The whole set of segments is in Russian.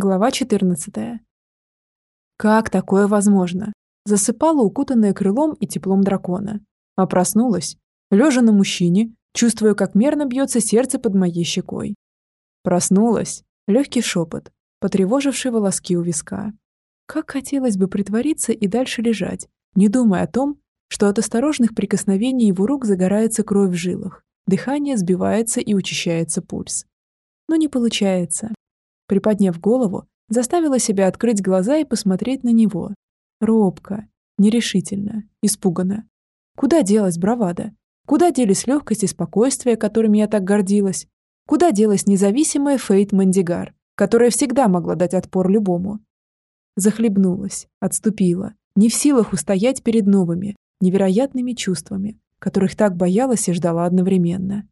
Глава 14. Как такое возможно? Засыпала укутанная крылом и теплом дракона. А проснулась, лежа на мужчине, чувствуя, как мерно бьется сердце под моей щекой. Проснулась. Легкий шепот, потревоживший волоски у виска. Как хотелось бы притвориться и дальше лежать, не думая о том, что от осторожных прикосновений его рук загорается кровь в жилах, дыхание сбивается и учащается пульс. Но не получается. Приподняв голову, заставила себя открыть глаза и посмотреть на него. Робко, нерешительно, испуганно. Куда делась бравада? Куда делись легкость и спокойствие, которыми я так гордилась? Куда делась независимая Фейт Мандигар, которая всегда могла дать отпор любому? Захлебнулась, отступила, не в силах устоять перед новыми, невероятными чувствами, которых так боялась и ждала одновременно.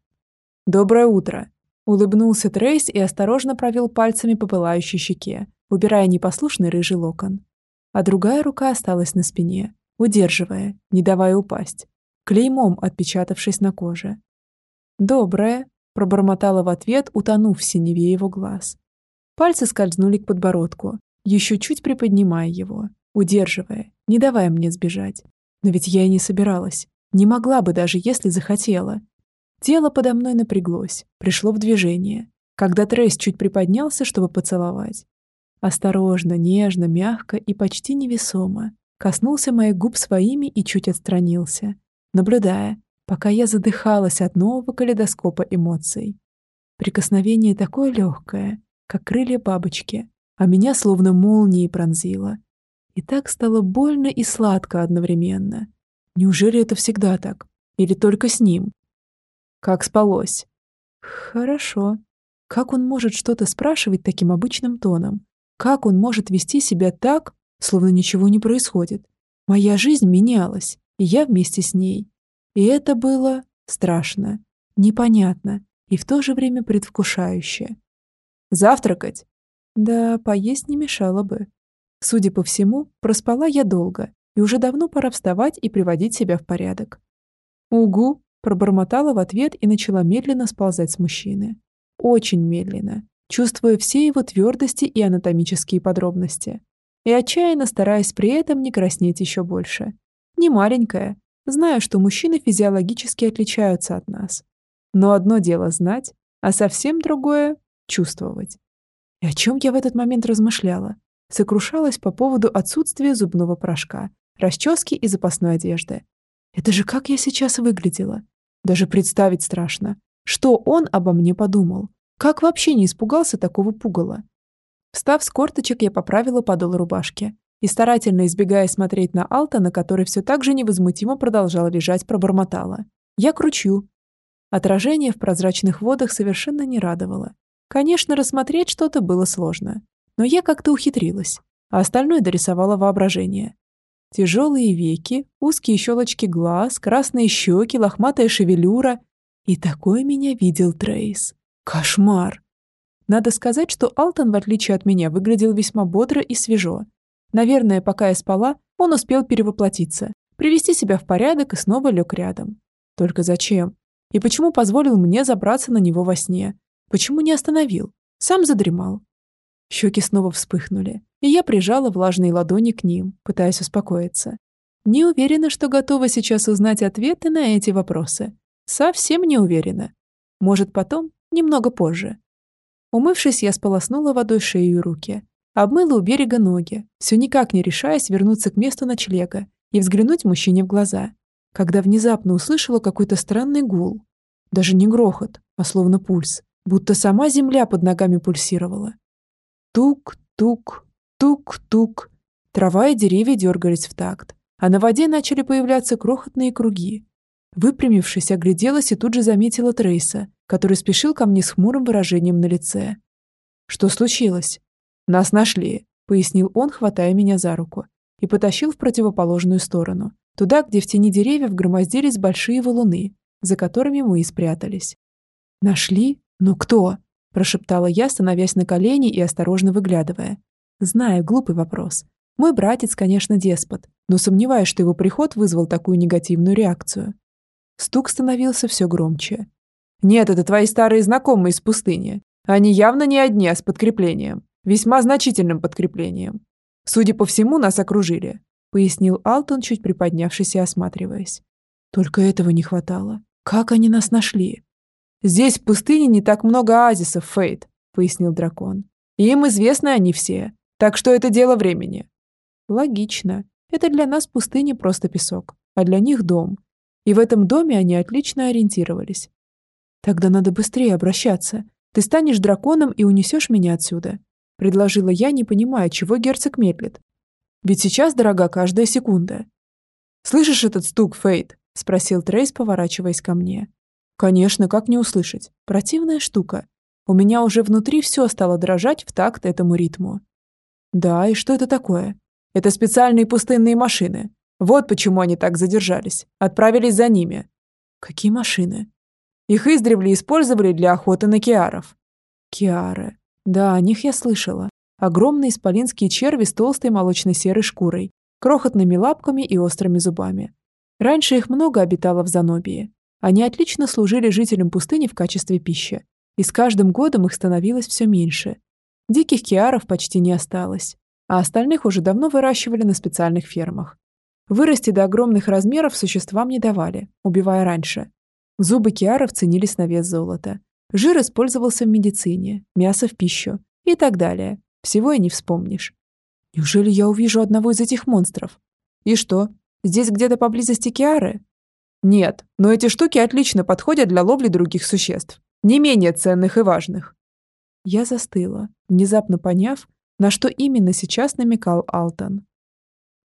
«Доброе утро!» Улыбнулся Трейс и осторожно провел пальцами по пылающей щеке, убирая непослушный рыжий локон. А другая рука осталась на спине, удерживая, не давая упасть, клеймом отпечатавшись на коже. «Доброе», — пробормотала в ответ, утонув в синеве его глаз. Пальцы скользнули к подбородку, еще чуть приподнимая его, удерживая, не давая мне сбежать. Но ведь я и не собиралась, не могла бы даже, если захотела. Тело подо мной напряглось, пришло в движение, когда Трейс чуть приподнялся, чтобы поцеловать. Осторожно, нежно, мягко и почти невесомо коснулся моих губ своими и чуть отстранился, наблюдая, пока я задыхалась от нового калейдоскопа эмоций. Прикосновение такое легкое, как крылья бабочки, а меня словно молнией пронзило. И так стало больно и сладко одновременно. Неужели это всегда так? Или только с ним? Как спалось? Хорошо. Как он может что-то спрашивать таким обычным тоном? Как он может вести себя так, словно ничего не происходит? Моя жизнь менялась, и я вместе с ней. И это было страшно, непонятно и в то же время предвкушающе. Завтракать? Да, поесть не мешало бы. Судя по всему, проспала я долго, и уже давно пора вставать и приводить себя в порядок. Угу, Пробормотала в ответ и начала медленно сползать с мужчины. Очень медленно, чувствуя все его твердости и анатомические подробности. И отчаянно стараясь при этом не краснеть еще больше. Не маленькая, знаю, что мужчины физиологически отличаются от нас. Но одно дело знать, а совсем другое — чувствовать. И о чем я в этот момент размышляла? Сокрушалась по поводу отсутствия зубного порошка, расчески и запасной одежды. Это же как я сейчас выглядела. Даже представить страшно. Что он обо мне подумал? Как вообще не испугался такого пугала? Встав с корточек, я поправила подол рубашки и, старательно избегая смотреть на Алтона, который все так же невозмутимо продолжал лежать, пробормотала. «Я кручу». Отражение в прозрачных водах совершенно не радовало. Конечно, рассмотреть что-то было сложно, но я как-то ухитрилась, а остальное дорисовало воображение. Тяжелые веки, узкие щелочки глаз, красные щеки, лохматая шевелюра. И такой меня видел Трейс. Кошмар! Надо сказать, что Алтон, в отличие от меня, выглядел весьма бодро и свежо. Наверное, пока я спала, он успел перевоплотиться, привести себя в порядок и снова лег рядом. Только зачем? И почему позволил мне забраться на него во сне? Почему не остановил? Сам задремал. Щеки снова вспыхнули, и я прижала влажные ладони к ним, пытаясь успокоиться. Не уверена, что готова сейчас узнать ответы на эти вопросы. Совсем не уверена. Может, потом, немного позже. Умывшись, я сполоснула водой шею и руки. Обмыла у берега ноги, все никак не решаясь вернуться к месту ночлега и взглянуть мужчине в глаза, когда внезапно услышала какой-то странный гул. Даже не грохот, а словно пульс, будто сама земля под ногами пульсировала. Тук-тук, тук-тук. Трава и деревья дергались в такт, а на воде начали появляться крохотные круги. Выпрямившись, огляделась и тут же заметила Трейса, который спешил ко мне с хмурым выражением на лице. «Что случилось?» «Нас нашли», — пояснил он, хватая меня за руку, и потащил в противоположную сторону, туда, где в тени деревьев громоздились большие валуны, за которыми мы и спрятались. «Нашли? Ну кто?» Прошептала я, становясь на колени и осторожно выглядывая. Знаю, глупый вопрос. Мой братец, конечно, деспот, но сомневаюсь, что его приход вызвал такую негативную реакцию. Стук становился все громче. «Нет, это твои старые знакомые из пустыни. Они явно не одни, а с подкреплением. весьма значительным подкреплением. Судя по всему, нас окружили, пояснил Алтон, чуть приподнявшись и осматриваясь. Только этого не хватало. Как они нас нашли? Здесь в пустыне не так много оазисов, Фейт, пояснил дракон. И им известны они все, так что это дело времени. Логично. Это для нас пустыня просто песок, а для них дом. И в этом доме они отлично ориентировались. Тогда надо быстрее обращаться. Ты станешь драконом и унесешь меня отсюда. Предложила я, не понимая, чего герцог медлит. Ведь сейчас дорога каждая секунда. «Слышишь этот стук, Фейт?» – спросил Трейс, поворачиваясь ко мне. «Конечно, как не услышать? Противная штука. У меня уже внутри все стало дрожать в такт этому ритму. Да, и что это такое? Это специальные пустынные машины. Вот почему они так задержались. Отправились за ними. Какие машины? Их издревле использовали для охоты на киаров. Киары. Да, о них я слышала. Огромные исполинские черви с толстой молочно-серой шкурой, крохотными лапками и острыми зубами. Раньше их много обитало в Занобии. Они отлично служили жителям пустыни в качестве пищи. И с каждым годом их становилось все меньше. Диких киаров почти не осталось, а остальных уже давно выращивали на специальных фермах. Вырасти до огромных размеров существам не давали, убивая раньше. Зубы киаров ценились на вес золота. Жир использовался в медицине, мясо в пищу и так далее. Всего и не вспомнишь. Неужели я увижу одного из этих монстров? И что, здесь где-то поблизости киары? Нет, но эти штуки отлично подходят для ловли других существ, не менее ценных и важных. Я застыла, внезапно поняв, на что именно сейчас намекал Алтон.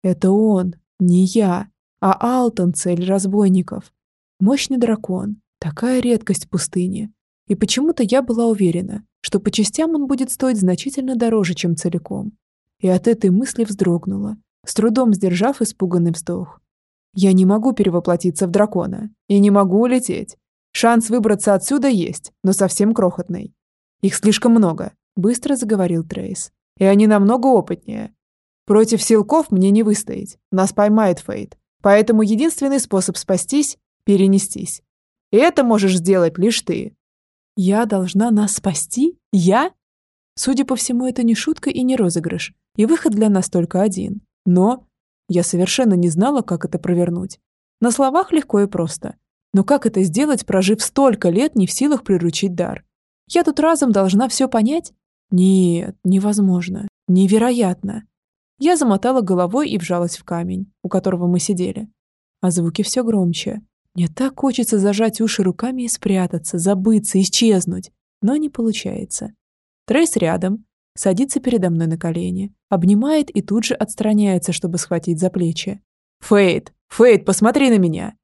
Это он, не я, а Алтон цель разбойников. Мощный дракон. Такая редкость в пустыне. И почему-то я была уверена, что по частям он будет стоить значительно дороже, чем целиком. И от этой мысли вздрогнула, с трудом сдержав испуганный вздох. Я не могу перевоплотиться в дракона. И не могу улететь. Шанс выбраться отсюда есть, но совсем крохотный. Их слишком много, быстро заговорил Трейс. И они намного опытнее. Против силков мне не выстоять. Нас поймает Фейт. Поэтому единственный способ спастись перенестись. И это можешь сделать лишь ты. Я должна нас спасти? Я? Судя по всему, это не шутка и не розыгрыш, и выход для нас только один. Но я совершенно не знала, как это провернуть. На словах легко и просто. Но как это сделать, прожив столько лет не в силах приручить дар? Я тут разом должна все понять? Нет, невозможно. Невероятно. Я замотала головой и вжалась в камень, у которого мы сидели. А звуки все громче. Мне так хочется зажать уши руками и спрятаться, забыться, исчезнуть. Но не получается. Трейс рядом, садится передо мной на колени, обнимает и тут же отстраняется, чтобы схватить за плечи. «Фейт! Фейт, посмотри на меня!»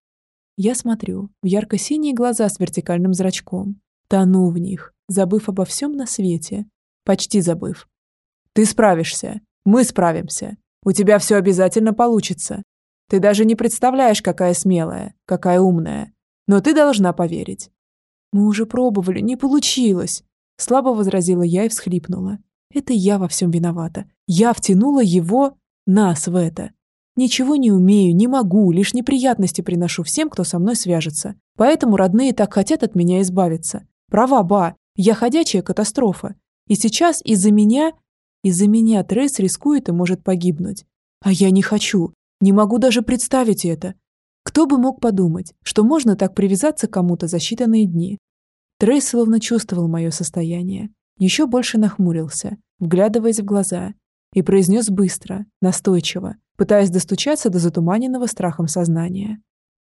Я смотрю в ярко-синие глаза с вертикальным зрачком. Тону в них, забыв обо всем на свете. Почти забыв. «Ты справишься. Мы справимся. У тебя все обязательно получится. Ты даже не представляешь, какая смелая, какая умная. Но ты должна поверить. Мы уже пробовали, не получилось. Слабо возразила я и всхлипнула. Это я во всем виновата. Я втянула его, нас в это. Ничего не умею, не могу, лишь неприятности приношу всем, кто со мной свяжется. Поэтому родные так хотят от меня избавиться. Права, ба, я ходячая катастрофа. И сейчас из-за меня... Из-за меня Тресс рискует и может погибнуть. А я не хочу. Не могу даже представить это. Кто бы мог подумать, что можно так привязаться к кому-то за считанные дни? Трейс словно чувствовал мое состояние. Еще больше нахмурился, вглядываясь в глаза, и произнес быстро, настойчиво, пытаясь достучаться до затуманенного страхом сознания.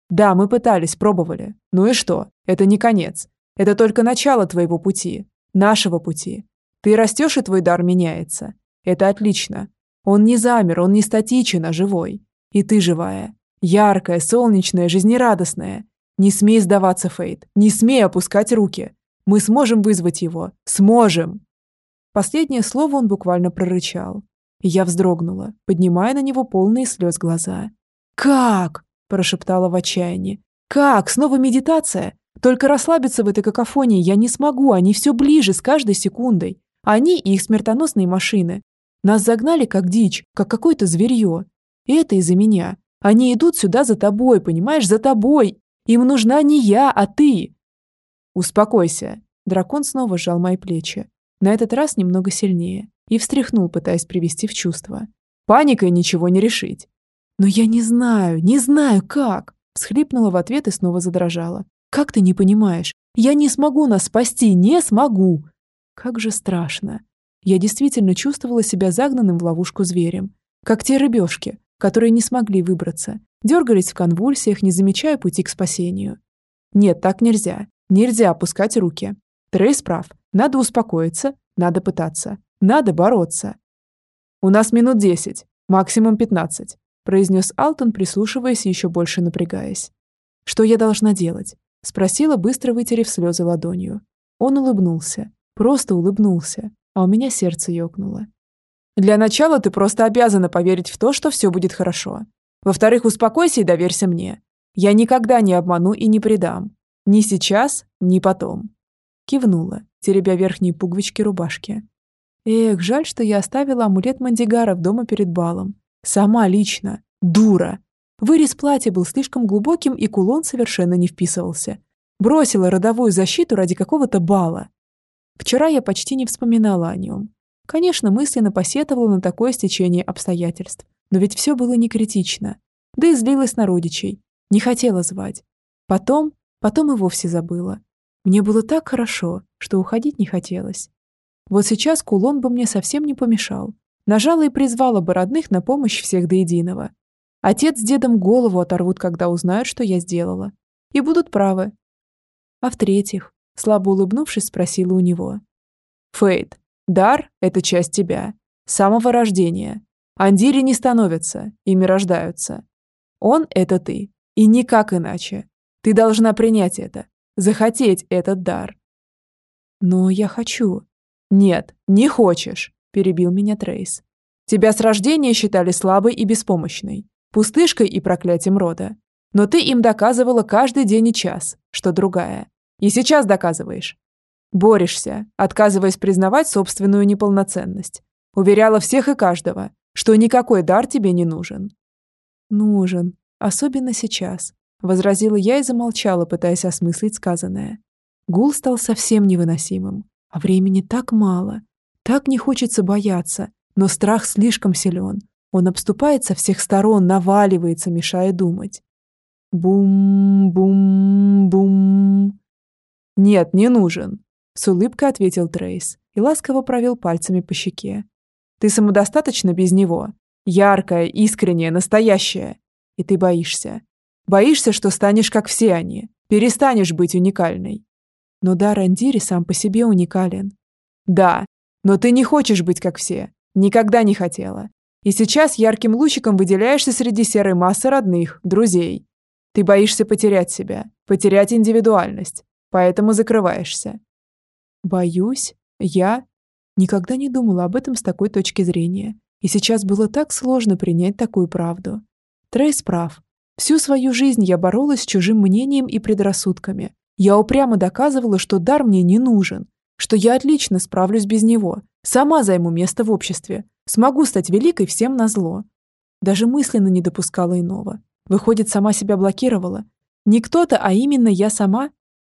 «Да, мы пытались, пробовали. Ну и что? Это не конец. Это только начало твоего пути. Нашего пути. Ты растешь, и твой дар меняется. Это отлично. Он не замер, он не статичен, а живой. И ты живая. Яркая, солнечная, жизнерадостная. Не смей сдаваться, Фейт. Не смей опускать руки. Мы сможем вызвать его. Сможем. Последнее слово он буквально прорычал. И я вздрогнула, поднимая на него полные слез глаза. «Как?» – прошептала в отчаянии. «Как? Снова медитация? Только расслабиться в этой какофонии я не смогу, они все ближе с каждой секундой. Они и их смертоносные машины. Нас загнали как дичь, как какое-то зверье. И это из-за меня. Они идут сюда за тобой, понимаешь, за тобой. Им нужна не я, а ты. Успокойся. Дракон снова сжал мои плечи. На этот раз немного сильнее. и встряхнул, пытаясь привести в чувство. Паникой ничего не решить. «Но я не знаю, не знаю, как!» Всхлипнула в ответ и снова задрожала. «Как ты не понимаешь? Я не смогу нас спасти, не смогу!» Как же страшно. Я действительно чувствовала себя загнанным в ловушку зверем. Как те рыбешки, которые не смогли выбраться, дергались в конвульсиях, не замечая пути к спасению. Нет, так нельзя. Нельзя опускать руки. Трейс прав. Надо успокоиться, надо пытаться, надо бороться. У нас минут десять, максимум пятнадцать произнес Алтон, прислушиваясь еще больше напрягаясь. «Что я должна делать?» — спросила, быстро вытерев слезы ладонью. Он улыбнулся, просто улыбнулся, а у меня сердце ёкнуло. «Для начала ты просто обязана поверить в то, что все будет хорошо. Во-вторых, успокойся и доверься мне. Я никогда не обману и не предам. Ни сейчас, ни потом». Кивнула, теребя верхние пуговички рубашки. Эх, жаль, что я оставила амулет в дома перед балом. Сама лично. Дура. Вырез платья был слишком глубоким, и кулон совершенно не вписывался. Бросила родовую защиту ради какого-то бала. Вчера я почти не вспоминала о нем. Конечно, мысленно посетовала на такое стечение обстоятельств. Но ведь все было не критично. Да и злилась на родичей. Не хотела звать. Потом, потом и вовсе забыла. Мне было так хорошо, что уходить не хотелось. Вот сейчас кулон бы мне совсем не помешал. Нажала и призвала бы родных на помощь всех до единого. Отец с дедом голову оторвут, когда узнают, что я сделала. И будут правы. А в-третьих, слабо улыбнувшись, спросила у него. Фейт, дар — это часть тебя. С самого рождения. Андири не становятся, ими рождаются. Он — это ты. И никак иначе. Ты должна принять это. Захотеть этот дар. Но я хочу. Нет, не хочешь перебил меня Трейс. Тебя с рождения считали слабой и беспомощной, пустышкой и проклятием рода. Но ты им доказывала каждый день и час, что другая. И сейчас доказываешь. Борешься, отказываясь признавать собственную неполноценность. Уверяла всех и каждого, что никакой дар тебе не нужен. Нужен, особенно сейчас, возразила я и замолчала, пытаясь осмыслить сказанное. Гул стал совсем невыносимым, а времени так мало, так не хочется бояться, но страх слишком силен. Он обступает со всех сторон, наваливается, мешая думать. Бум-бум-бум. «Нет, не нужен», — с улыбкой ответил Трейс и ласково провел пальцами по щеке. «Ты самодостаточно без него. Яркая, искренняя, настоящая. И ты боишься. Боишься, что станешь как все они, перестанешь быть уникальной. Но дар Андири сам по себе уникален. Да, но ты не хочешь быть как все. Никогда не хотела. И сейчас ярким лучиком выделяешься среди серой массы родных, друзей. Ты боишься потерять себя, потерять индивидуальность, поэтому закрываешься. Боюсь? Я? Никогда не думала об этом с такой точки зрения. И сейчас было так сложно принять такую правду. Трейс прав. Всю свою жизнь я боролась с чужим мнением и предрассудками. Я упрямо доказывала, что дар мне не нужен, что я отлично справлюсь без него, сама займу место в обществе, смогу стать великой всем назло. Даже мысленно не допускала иного. Выходит, сама себя блокировала. Не кто-то, а именно я сама.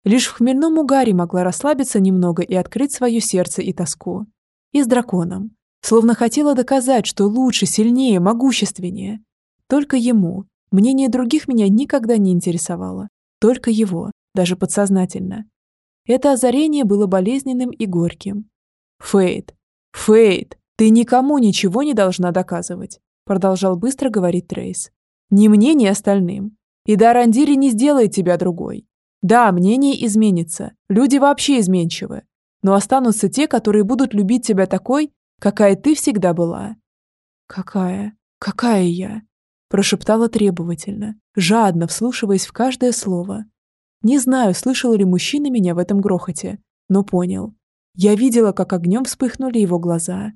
Лишь в хмельном угаре могла расслабиться немного и открыть свое сердце и тоску. И с драконом. Словно хотела доказать, что лучше, сильнее, могущественнее. Только ему. Мнение других меня никогда не интересовало. Только его, даже подсознательно. Это озарение было болезненным и горьким. «Фейт! Фейт! Ты никому ничего не должна доказывать!» Продолжал быстро говорить Трейс. «Ни мне, ни остальным. И Дарандири не сделает тебя другой. Да, мнение изменится, люди вообще изменчивы. Но останутся те, которые будут любить тебя такой, какая ты всегда была». «Какая? Какая я?» Прошептала требовательно, жадно вслушиваясь в каждое слово, не знаю, слышал ли мужчина меня в этом грохоте, но понял. Я видела, как огнем вспыхнули его глаза.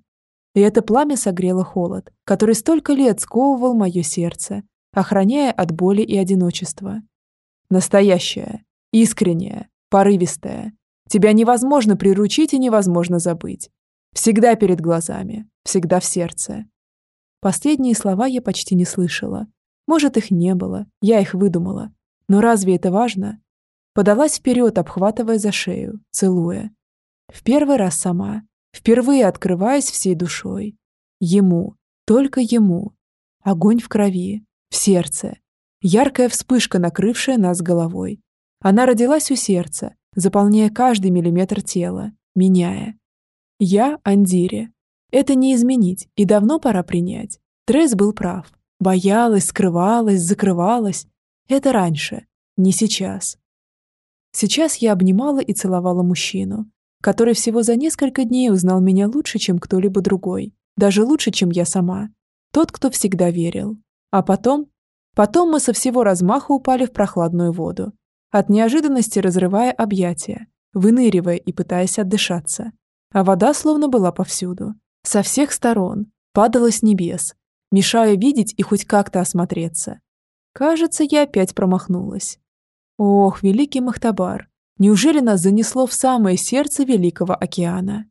И это пламя согрело холод, который столько лет сковывал мое сердце, охраняя от боли и одиночества. Настоящая, искренняя, порывистая. Тебя невозможно приручить и невозможно забыть. Всегда перед глазами, всегда в сердце. Последние слова я почти не слышала. Может, их не было, я их выдумала. Но разве это важно? Подалась вперед, обхватывая за шею, целуя. В первый раз сама. впервые открываясь всей душой. Ему, только ему. Огонь в крови, в сердце. Яркая вспышка, накрывшая нас головой. Она родилась у сердца, заполняя каждый миллиметр тела, меняя. Я Андире. Это не изменить, и давно пора принять. Трес был прав. Боялась, скрывалась, закрывалась. Это раньше, не сейчас. Сейчас я обнимала и целовала мужчину, который всего за несколько дней узнал меня лучше, чем кто-либо другой, даже лучше, чем я сама. Тот, кто всегда верил. А потом... Потом мы со всего размаха упали в прохладную воду, от неожиданности разрывая объятия, выныривая и пытаясь отдышаться. А вода словно была повсюду. Со всех сторон. Падала с небес, мешая видеть и хоть как-то осмотреться. Кажется, я опять промахнулась. Ох, великий Махтабар, неужели нас занесло в самое сердце Великого океана?